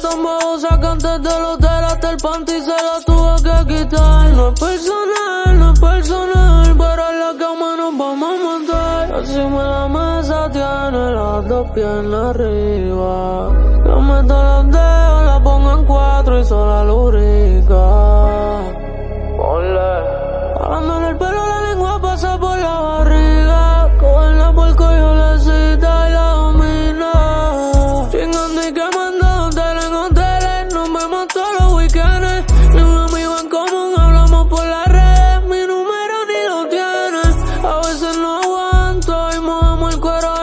tan babosa del hotel hasta el panty se la tuve que quitar. No es personal, no es personal, pero en la cama nos vamos a matar. Encima de la mesa tiene las dos piernas arriba. Yo meto los dedos, la pongo en cuatro y sola la cuero